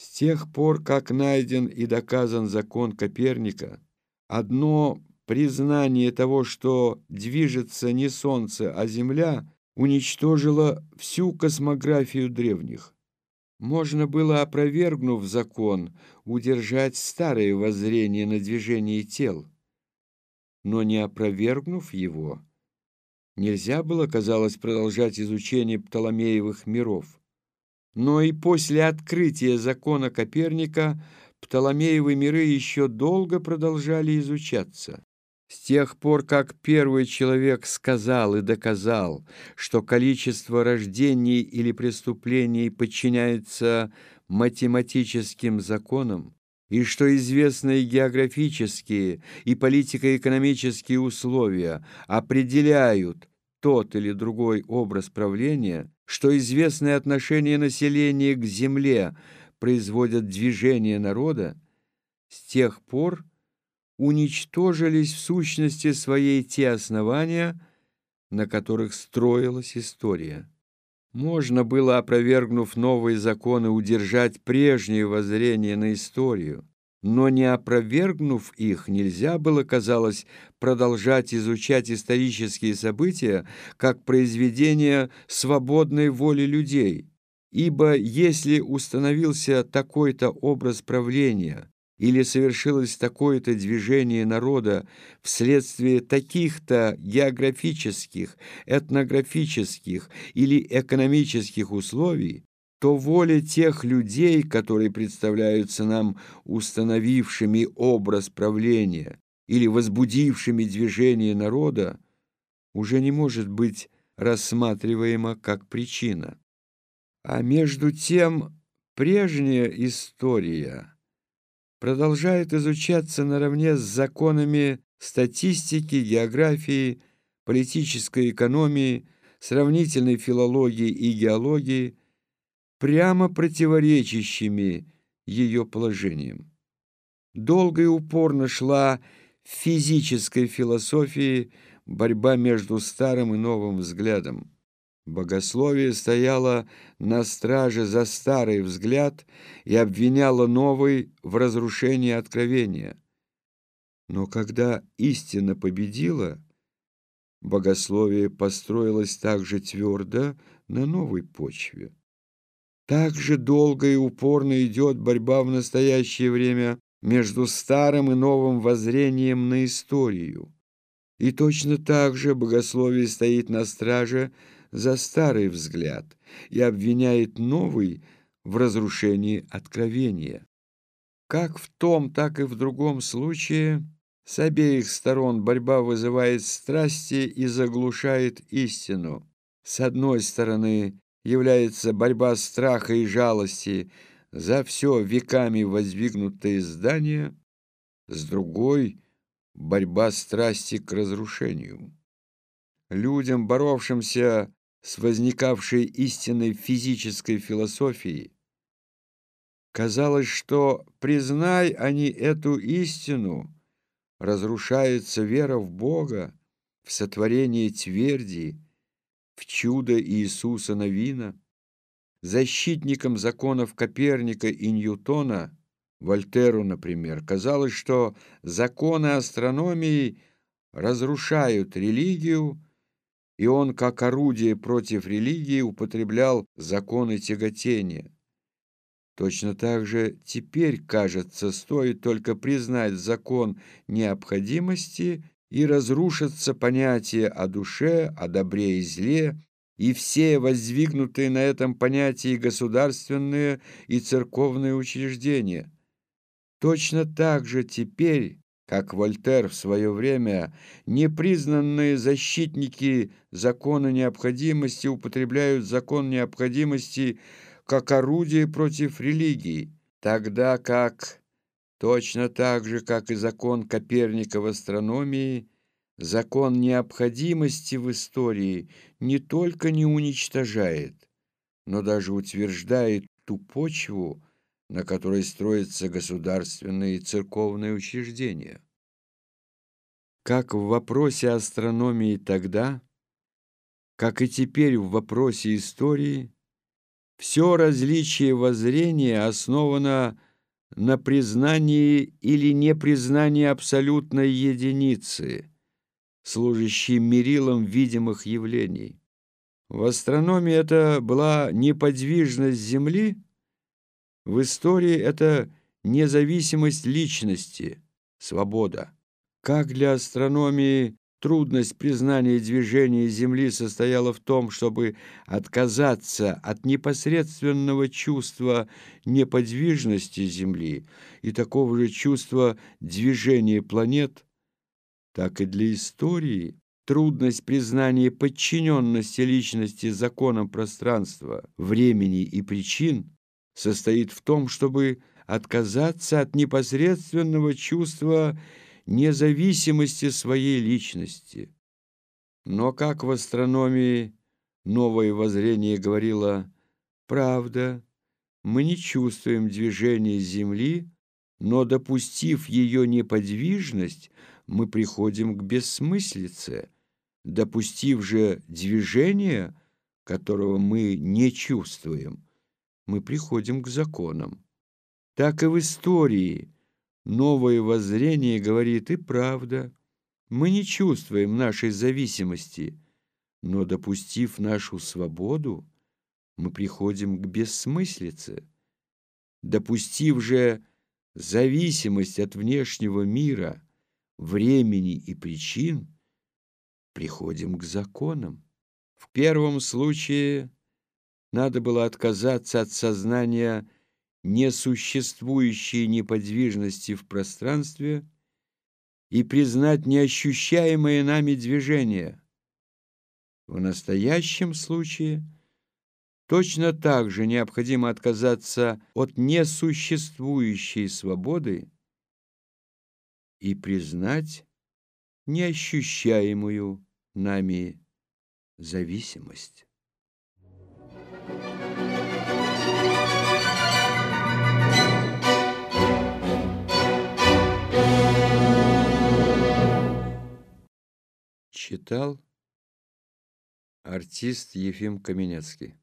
С тех пор, как найден и доказан закон Коперника, одно признание того, что движется не Солнце, а Земля, уничтожило всю космографию древних. Можно было, опровергнув закон, удержать старое воззрение на движение тел, но не опровергнув его, нельзя было, казалось, продолжать изучение Птоломеевых миров. Но и после открытия закона Коперника Птоломеевы миры еще долго продолжали изучаться. С тех пор, как первый человек сказал и доказал, что количество рождений или преступлений подчиняется математическим законам, и что известные географические и политико-экономические условия определяют тот или другой образ правления, что известные отношения населения к земле производят движение народа, с тех пор уничтожились в сущности своей те основания, на которых строилась история. Можно было, опровергнув новые законы, удержать прежнее воззрение на историю, но не опровергнув их, нельзя было, казалось, продолжать изучать исторические события как произведение свободной воли людей. Ибо если установился такой-то образ правления или совершилось такое-то движение народа вследствие таких-то географических, этнографических или экономических условий, то воля тех людей, которые представляются нам установившими образ правления или возбудившими движение народа, уже не может быть рассматриваема как причина. А между тем прежняя история продолжает изучаться наравне с законами статистики, географии, политической экономии, сравнительной филологии и геологии, прямо противоречащими ее положениям. Долго и упорно шла в физической философии борьба между старым и новым взглядом. Богословие стояло на страже за старый взгляд и обвиняло новый в разрушении откровения. Но когда истина победила, богословие построилось также твердо на новой почве. Так же долго и упорно идет борьба в настоящее время между старым и новым воззрением на историю. И точно так же богословие стоит на страже за старый взгляд и обвиняет новый в разрушении откровения. Как в том, так и в другом случае с обеих сторон борьба вызывает страсти и заглушает истину. С одной стороны, является борьба страха и жалости за все веками воздвигнутые здания, с другой — борьба страсти к разрушению. Людям, боровшимся с возникавшей истинной физической философией, казалось, что, признай они эту истину, разрушается вера в Бога, в сотворение тверди, в чудо Иисуса Новина, защитникам законов Коперника и Ньютона, Вольтеру, например, казалось, что законы астрономии разрушают религию, и он, как орудие против религии, употреблял законы тяготения. Точно так же теперь, кажется, стоит только признать закон необходимости и разрушатся понятия о душе, о добре и зле, и все воздвигнутые на этом понятии государственные и церковные учреждения. Точно так же теперь, как Вольтер в свое время, непризнанные защитники закона необходимости употребляют закон необходимости как орудие против религии, тогда как Точно так же, как и закон Коперника в астрономии, закон необходимости в истории не только не уничтожает, но даже утверждает ту почву, на которой строятся государственные и церковные учреждения. Как в вопросе астрономии тогда, как и теперь в вопросе истории, Все различие воззрения основано на признании или непризнании абсолютной единицы, служащей мерилом видимых явлений. В астрономии это была неподвижность Земли, в истории это независимость личности, свобода. Как для астрономии Трудность признания движения Земли состояла в том, чтобы отказаться от непосредственного чувства неподвижности Земли и такого же чувства движения планет, так и для истории. Трудность признания подчиненности личности законам пространства, времени и причин состоит в том, чтобы отказаться от непосредственного чувства независимости своей личности. Но как в астрономии новое воззрение говорило «Правда, мы не чувствуем движения Земли, но, допустив ее неподвижность, мы приходим к бессмыслице, допустив же движение, которого мы не чувствуем, мы приходим к законам. Так и в истории – Новое воззрение говорит и правда. Мы не чувствуем нашей зависимости, но, допустив нашу свободу, мы приходим к бессмыслице. Допустив же зависимость от внешнего мира, времени и причин, приходим к законам. В первом случае надо было отказаться от сознания несуществующей неподвижности в пространстве и признать неощущаемое нами движение. В настоящем случае точно так же необходимо отказаться от несуществующей свободы и признать неощущаемую нами зависимость. Читал артист Ефим Каменецкий.